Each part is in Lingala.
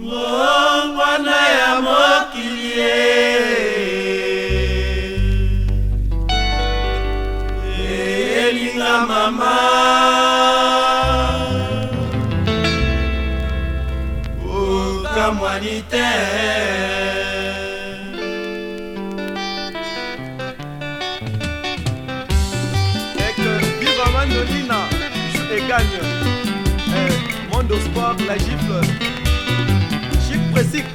mongwana ya mokili elinga mama okamwani te Gagne. Eh, monde au sport, la gifle. fantastique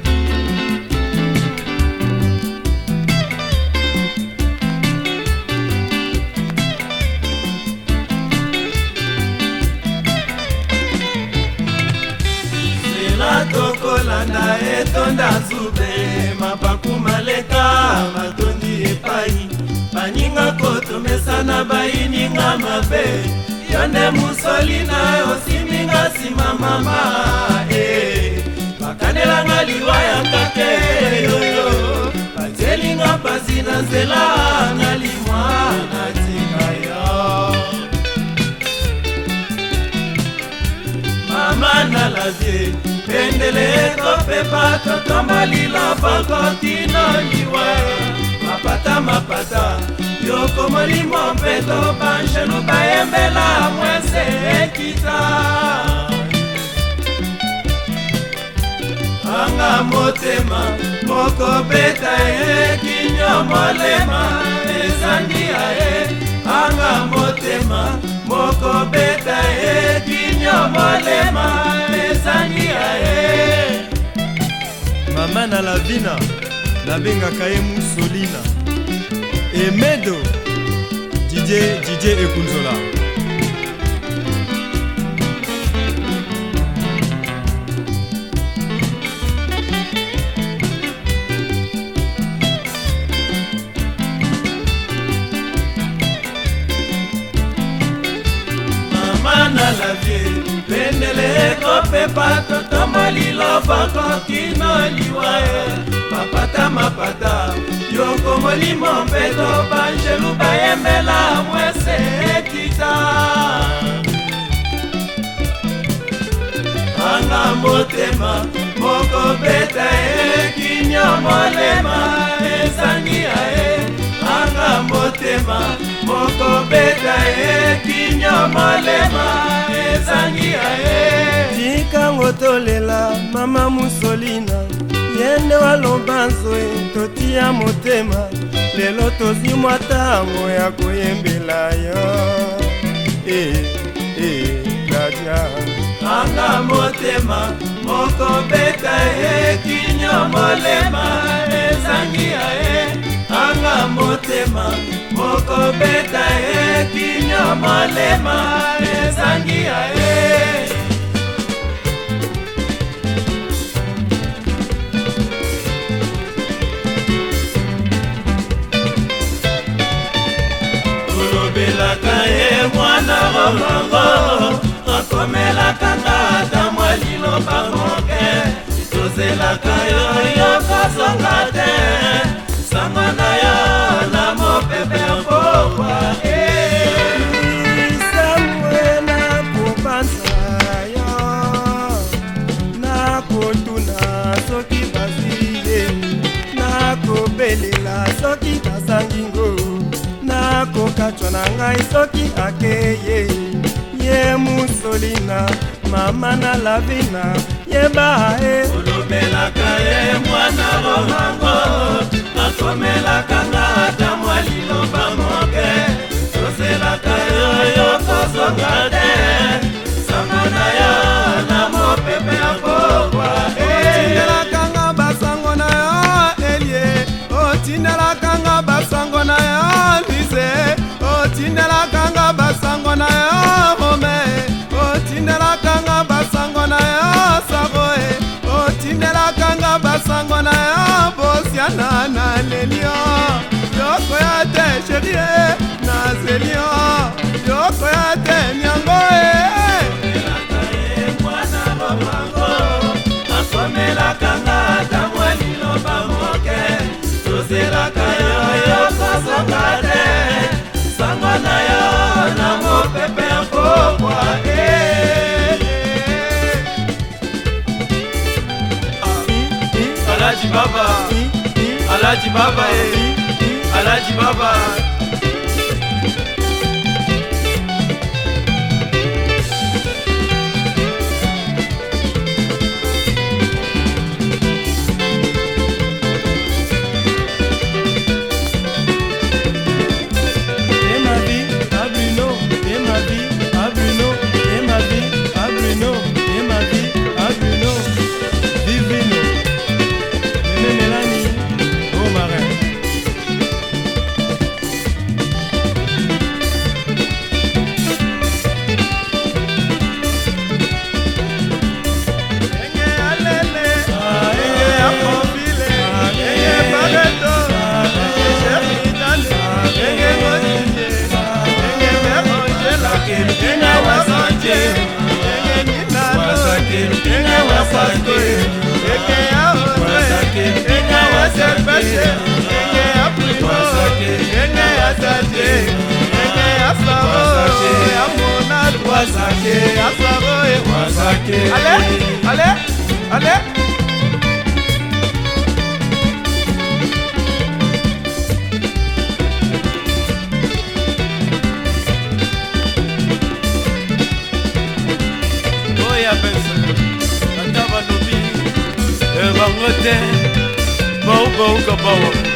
tokolanda etonda zube mapaku maleka matondi epai baninga kotomesana bayininga mabe yo nde musoli na osiminga nsima mama batanga liwa yaka te yoyo batyelinga pasi na nzela na limwa na tika yo mama na lazie pendele ekopepa totomba lilapa kotina liwa mapata mapata yoko molimo mpe tobanchenu bayembela mwese ekita ebanga motema mokobeta ye kinyo molema ezangi aye anga motema mokobeta ye kinyo molema ezangi aye mama na lavina nabengaka ye musolina emedo didie didie ekunzola mpatoto molilo fokokino liwa e mapata mapata yoko molimo mpeto banjelu bayembela mwese ekita e. anga motema mokobeta ekinyo molema ezangi aye anga motema mokobeta ekinyo molema ezangi aye totolela mama musolina ye nde waloba nzoe totiya motema lelo tozwi mwa ntango ya koyembela yo e eh, e eh, radia anga motema moko beta ekinyo molema ezangi ya ye anga motema moko beta ekinyo molema e mongo osomelaka ngata mwa liloba moke tozelaka yo katwa na ngai soki akeye ye musolina mama na lavina yeba e olobelaka ye mwana romango nasomelaka nga ata mwa liloba moke soselaka yo yokosonga te sango na yo na mopepe ya pokwa eh. otindelaka nga basango na yo elie otindelaka sheri e nazeli yo yokoya te niango e mwana bomango asomelaka nga tamwa liloba moke tozelaka yo yokosoka te sango na yo na mopepe nkokwa e Alaji Baba Alaji Baba Alaji Baba wasakiru kenya wasanje wasakiru kenya wasanje wasakiru kenya wasanje wasakiru kenya wasanje wasake wasake wasake ale ale ale de Bo Bo Boa.